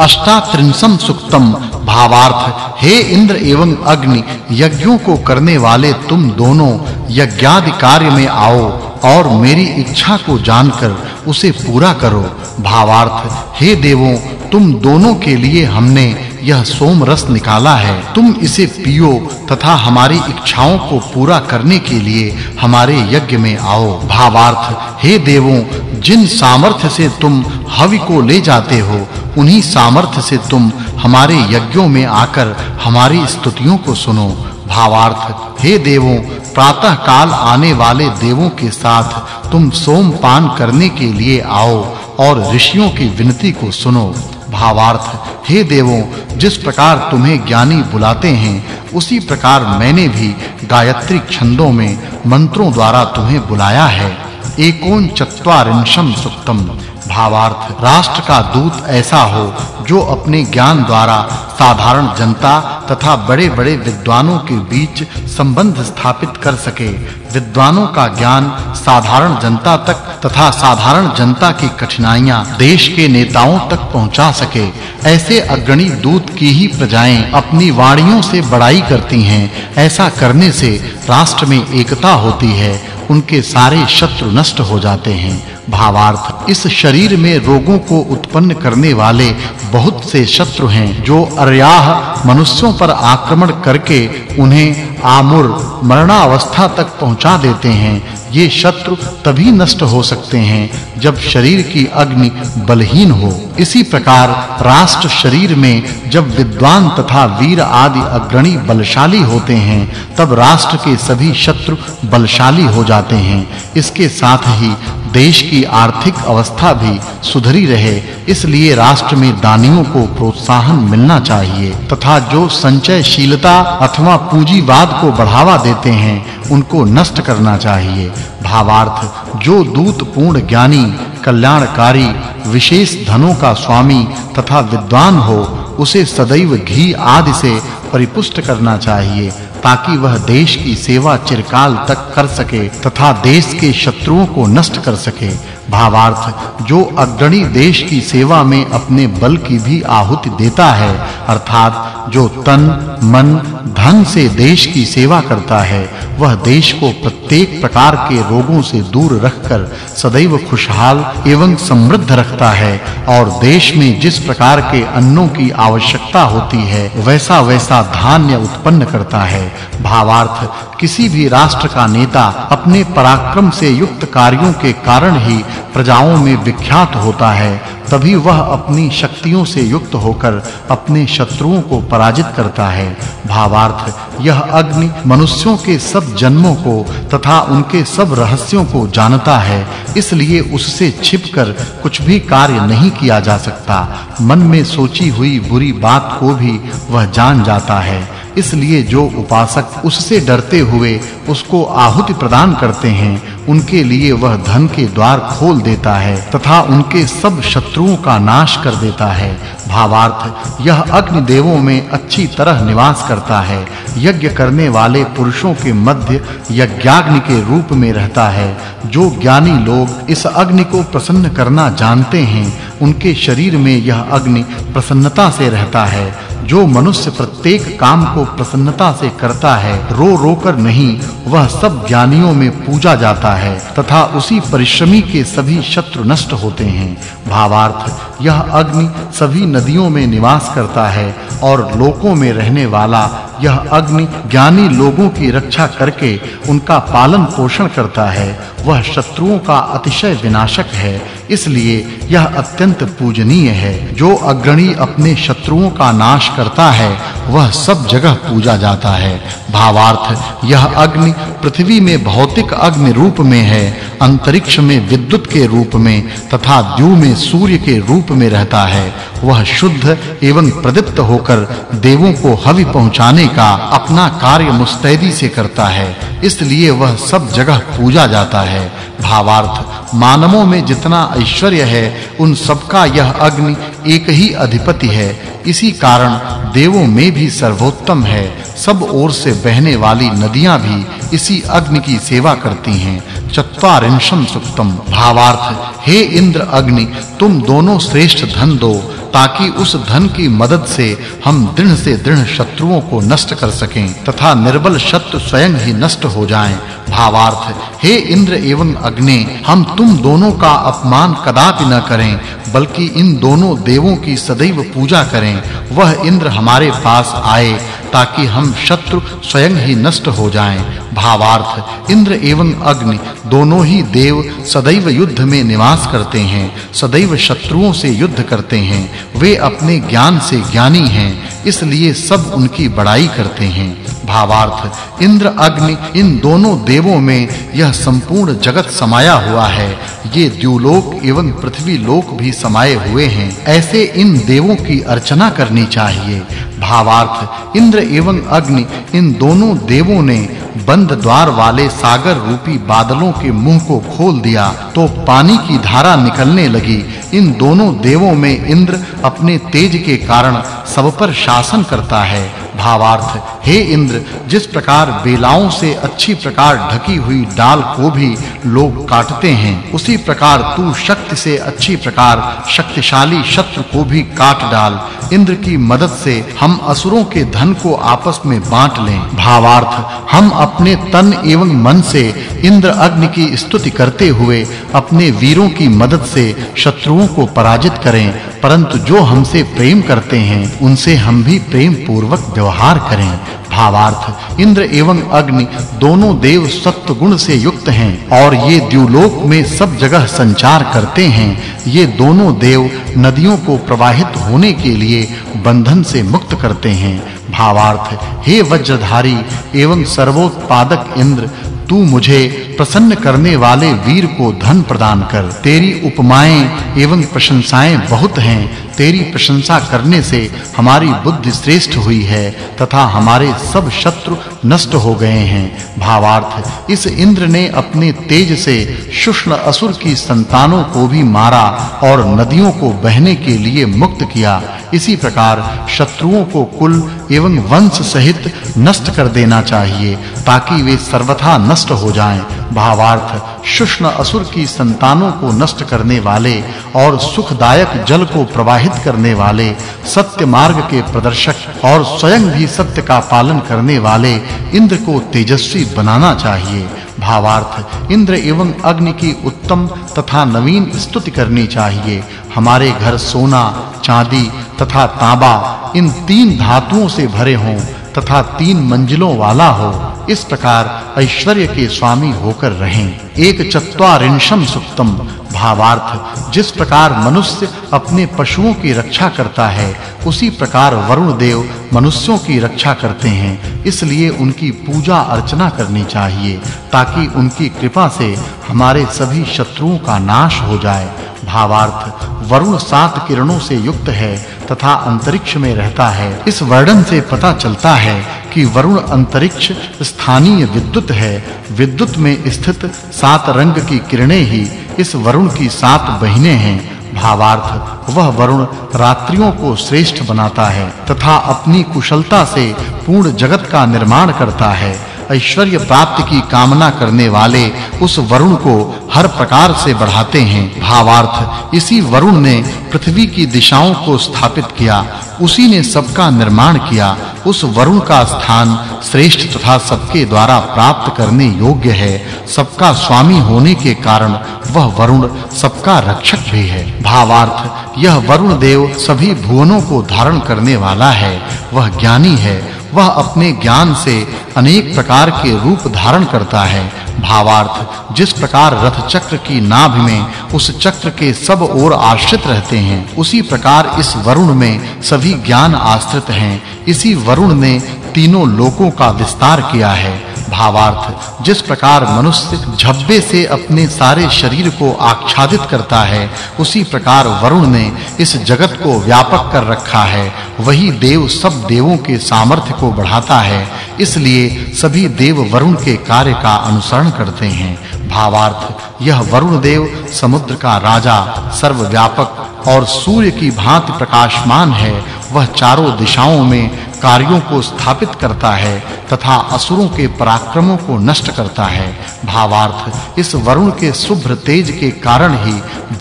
अष्टात्रिंशम सुक्तम भावार्थ, हे इंद्र एवं अग्नि, यज्ञों को करने वाले तुम दोनों यज्ञादि कार्य में आओ और मेरी इच्छा को जानकर उसे पूरा करो। भावार्थ, हे देवों, तुम दोनों के लिए हमने यह सोम रस निकाला है। तुम इसे पियो तथा हमारी इच्छाओं को पूरा करने के लिए हमारे यज्ञ में आओ। भावार्थ, हे देवों, जिन सामर्थ्य से तुम हवि को ले जाते हो, उन्हीं सामर्थ्य से तुम हमारे यज्ञों में आकर हमारी स्तुतियों को सुनो। भावार्थ, हे देवों प्रातः काल आने वाले देवों के साथ तुम सोमपान करने के लिए आओ और ऋषियों की विनती को सुनो। भावार्थ, हे देवों, जिस प्रकार तुम्हें ज्ञानी बुलाते हैं, उसी प्रकार मैंने भी गायत्री छंदों में मंत्रों द्वारा तुम्हें बुलाया है। एकोन चत्वारिंशम सुक्तम। भावार्थ, राष्ट्र का दूत ऐसा हो, जो अपने ज्ञान द्वारा साधारण जनता तथा बड़े-बड़े विद्वानों के बीच संबंध स्थापित कर सके। विद्वानों का ज्ञान साधारण जनता तक तथा साधारण जनता की कठिनाइयाँ देश के नेताओं तक पहुँचा सके। ऐसे अग्रणी दूत की ही प्रजाएँ अपनी वाणियों से बड़ाई करती हैं। ऐसा करने से राष्ट्र में एकता होती है। उनके सारे शत्रु नष्ट हो जाते हैं। भावार्थ। इस शरीर में रोगों को उत्पन्न करने वाले बहुत से शत्रु हैं जो अर्याह मनुष्यों पर आक्रमण करके उन्हें आमुर मरणावस्था तक पहुँचा देते हैं। ये शत्रु तभी नष्ट हो सकते हैं जब शरीर की अग्नि बलहीन हो। इसी प्रकार राष्ट्र शरीर में जब विद्वान तथा वीर आदि अग्रणी बलशाली होते हैं, तब राष्ट्र के सभी शत्रु बलशाली हो जाते हैं। इसके साथ ही देश की आर्थिक अवस्था भी सुधरी रहे, इसलिए राष्ट्र में दानियों को प्रोत्साहन मिलना चाहिए तथा जो संचयशीलता अथवा पूंजीवाद को बढ़ावा देते हैं, उनको नष्ट करना चाहिए। भावार्थ, जो दूत पूर्ण ज्ञानी, कल्याणकारी, विशेष धनों का स्वामी तथा विद्वान हो, उसे सदैव घी आदि से परिपुष्ट करना चाहिए, ताकि वह देश की सेवा चिरकाल तक कर सके तथा देश के शत्रुओं को नष्ट कर सके। भावार्थ, जो अग्रणी देश की सेवा में अपने बल की भी आहुति देता है, अर्थात जो तन, मन, धन से देश की सेवा करता है, वह देश को प्रत्येक प्रकार के रोगों से दूर रखकर सदैव खुशहाल एवं समृद्ध रखता है और देश में जिस प्रकार के अन्नों की आवश्यकता होती है वैसा वैसा धान्य उत्पन्न करता है। भावार्थ, किसी भी राष्ट्र का नेता अपने पराक्रम से युक्त कार्यों के कारण ही प्रजाओं में विख्यात होता है। तभी वह अपनी शक्तियों से युक्त होकर अपने शत्रुओं को पराजित करता है। भावार्थ, यह अग्नि मनुष्यों के सब जन्मों को तथा उनके सब रहस्यों को जानता है, इसलिए उससे छिपकर कुछ भी कार्य नहीं किया जा सकता। मन में सोची हुई बुरी बात को भी वह जान जाता है। इसलिए जो उपासक उससे डरते हुए उसको आहुति प्रदान करते हैं, उनके लिए वह धन के द्वार खोल देता है तथा उनके सब शत्रुओं का नाश कर देता है। भावार्थ, यह अग्नि देवों में अच्छी तरह निवास करता है। यज्ञ करने वाले पुरुषों के मध्य यज्ञाग्नि के रूप में रहता है। जो ज्ञानी लोग इस अग्नि को प्रसन्न करना जानते हैं, उनके शरीर में यह अग्नि प्रसन्नता से रहता है। जो मनुष्य प्रत्येक काम को प्रसन्नता से करता है, रो रो कर नहीं, वह सब ज्ञानियों में पूजा जाता है, तथा उसी परिश्रमी के सभी शत्रु नष्ट होते हैं। भावार्थ, यह अग्नि सभी नदियों में निवास करता है और लोकों में रहने वाला यह अग्नि ज्ञानी लोगों की रक्षा करके उनका पालन पोषण करता है। वह शत्रुओं का अतिशय विनाशक है। इसलिए यह अत्यंत पूजनीय है। जो अग्रणी अपने शत्रुओं का नाश करता है, वह सब जगह पूजा जाता है। भावार्थ, यह अग्नि पृथ्वी में भौतिक अग्नि रूप में है। अंतरिक्ष में विद्युत के रूप में तथा द्यू में सूर्य के रूप में रहता है। वह शुद्ध एवं प्रदीप्त होकर देवों को हवि पहुँचाने का अपना कार्य मुस्तैदी से करता है, इसलिए वह सब जगह पूजा जाता है। भावार्थ, मानवों में जितना ऐश्वर्य है, उन सबका यह अग्नि एक ही अधिपति है। इसी कारण देवों में भी सर्वोत्तम है। सब ओर से बहने वाली नदियाँ भी इसी अग्नि की सेवा करती हैं। चत्वारिंशम सुक्तम। भावार्थ, हे इंद्र अग्नि, तुम दोनों श्रेष्ठ धन दो। ताकि उस धन की मदद से हम दृढ़ से दृढ़ शत्रुओं को नष्ट कर सकें तथा निर्बल शत्रु स्वयं ही नष्ट हो जाएँ। भावार्थ, हे इंद्र एवं अग्नि, हम तुम दोनों का अपमान कदापि न करें, बल्कि इन दोनों देवों की सदैव पूजा करें। वह इंद्र हमारे पास आए ताकि हम शत्रु स्वयं ही नष्ट हो जाएँ। भावार्थ, इंद्र एवं अग्नि दोनों ही देव सदैव युद्ध में निवास करते हैं, सदैव शत्रुओं से युद्ध करते हैं, वे अपने ज्ञान से ज्ञानी हैं, इसलिए सब उनकी बड़ाई करते हैं। भावार्थ, इंद्र, अग्नि, इन दोनों देवों में यह संपूर्ण जगत समाया हुआ है। ये द्युलोक एवं पृथ्वी लोक भी समाये हुए हैं। ऐसे इन देवों की अर्चना करनी चाहिए। भावार्थ, इंद्र एवं अग्नि, इन दोनों देवों ने बंद द्वार वाले सागर रूपी बादलों के मुँह को खोल दिया तो पानी की धारा निकलने लगी। इन दोनों देवों में इंद्र अपने तेज के कारण सब पर शासन करता है। भावार्थ हे इंद्र, जिस प्रकार बेलाओं से अच्छी प्रकार ढकी हुई डाल को भी लोग काटते हैं, उसी प्रकार तू शक्ति से अच्छी प्रकार शक्तिशाली शत्रु को भी काट डाल। इंद्र की मदद से हम असुरों के धन को आपस में बांट लें। भावार्थ, हम अपने तन एवं मन से इंद्र अग्नि की स्तुति करते हुए अपने वीरों की मदद से शत्रुओं को पराजित करें, परंतु जो हमसे प्रेम करते हैं, उनसे हम भी प्रेम पूर्वक व्यवहार करें। भावार्थ, इंद्र एवं अग्नि दोनों देव सत्व गुण से युक्त हैं और ये द्युलोक में सब जगह संचार करते हैं। ये दोनों देव नदियों को प्रवाहित होने के लिए बंधन से मुक्त करते हैं। भावार्थ, हे वज्रधारी एवं सर्वोत्पादक इंद्र, तू मुझे प्रसन्न करने वाले वीर को धन प्रदान कर। तेरी उपमाएँ एवं प्रशंसाएँ बहुत हैं। तेरी प्रशंसा करने से हमारी बुद्धि श्रेष्ठ हुई है तथा हमारे सब शत्रु नष्ट हो गए हैं। भावार्थ, इस इंद्र ने अपने तेज से शुष्ण असुर की संतानों को भी मारा और नदियों को बहने के लिए मुक्त किया। इसी प्रकार शत्रुओं को कुल एवं वंश सहित नष्ट कर देना चाहिए ताकि वे सर्वथा नष्ट हो जाएँ। भावार्थ, शुष्ण असुर की संतानों को नष्ट करने वाले और सुखदायक जल को प्रवाहित करने वाले, सत्य मार्ग के प्रदर्शक और स्वयं भी सत्य का पालन करने वाले इंद्र को तेजस्वी बनाना चाहिए। भावार्थ, इंद्र एवं अग्नि की उत्तम तथा नवीन स्तुति करनी चाहिए। हमारे घर सोना, चांदी तथा तांबा इन तीन धातुओं से भरे हों। तथा तीन मंजिलों वाला हो, इस प्रकार ऐश्वर्य के स्वामी होकर रहें। एक चत्वारिंशम सुक्तम भावार्थ, जिस प्रकार मनुष्य अपने पशुओं की रक्षा करता है, उसी प्रकार वरुण देव मनुष्यों की रक्षा करते हैं, इसलिए उनकी पूजा अर्चना करनी चाहिए, ताकि उनकी कृपा से हमारे सभी शत्रुओं का नाश हो जाए। भावार्थ, वरुण सात किरणों से युक्त है तथा अंतरिक्ष में रहता है। इस वर्णन से पता चलता है कि वरुण अंतरिक्ष स्थानीय विद्युत है। विद्युत में स्थित सात रंग की किरणें ही इस वरुण की सात बहिनें हैं। भावार्थ, वह वरुण रात्रियों को श्रेष्ठ बनाता है तथा अपनी कुशलता से पूर्ण जगत का निर्माण करता है। ऐश्वर्य प्राप्ति की कामना करने वाले उस वरुण को हर प्रकार से बढ़ाते हैं। भावार्थ, इसी वरुण ने पृथ्वी की दिशाओं को स्थापित किया, उसी ने सबका निर्माण किया, उस वरुण का स्थान श्रेष्ठ तथा सबके द्वारा प्राप्त करने योग्य है। सबका स्वामी होने के कारण वह वरुण सबका रक्षक भी है। भावार्थ, यह वरुण देव सभी भुवनों को धारण करने वाला है, वह ज्ञानी है वह अपने ज्ञान से अनेक प्रकार के रूप धारण करता है। भावार्थ, जिस प्रकार रथ चक्र की नाभि में उस चक्र के सब ओर आश्रित रहते हैं, उसी प्रकार इस वरुण में सभी ज्ञान आश्रित हैं। इसी वरुण ने तीनों लोकों का विस्तार किया है। भावार्थ, जिस प्रकार मनुष्य झब्बे से अपने सारे शरीर को आच्छादित करता है, उसी प्रकार वरुण ने इस जगत को व्यापक कर रखा है। वही देव सब देवों के सामर्थ्य को बढ़ाता है, इसलिए सभी देव वरुण के कार्य का अनुसरण करते हैं। भावार्थ, यह वरुण देव समुद्र का राजा, सर्वव्यापक और सूर्य की भांति प्रकाशमान है, वह चारों दिशाओं में कार्यों को स्थापित करता है तथा असुरों के पराक्रमों को नष्ट करता है। भावार्थ, इस वरुण के शुभ्र तेज के कारण ही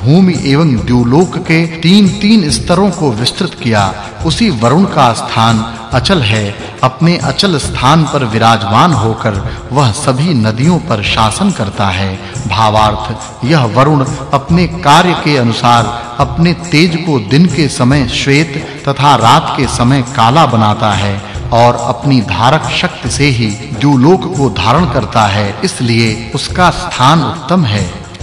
भूमि एवं द्युलोक के तीन-तीन स्तरों को विस्तृत किया। उसी वरुण का स्थान अचल है, अपने अचल स्थान पर विराजमान होकर वह सभी नदियों पर शासन करता है। भावार्थ, यह वरुण अपने कार्य के अनुसार अपने तेज को दिन के समय श्वेत तथा रात के समय काला बनाता है और अपनी धारक शक्ति से ही द्युलोक को धारण करता है, इसलिए उसका स्थान उत्तम है।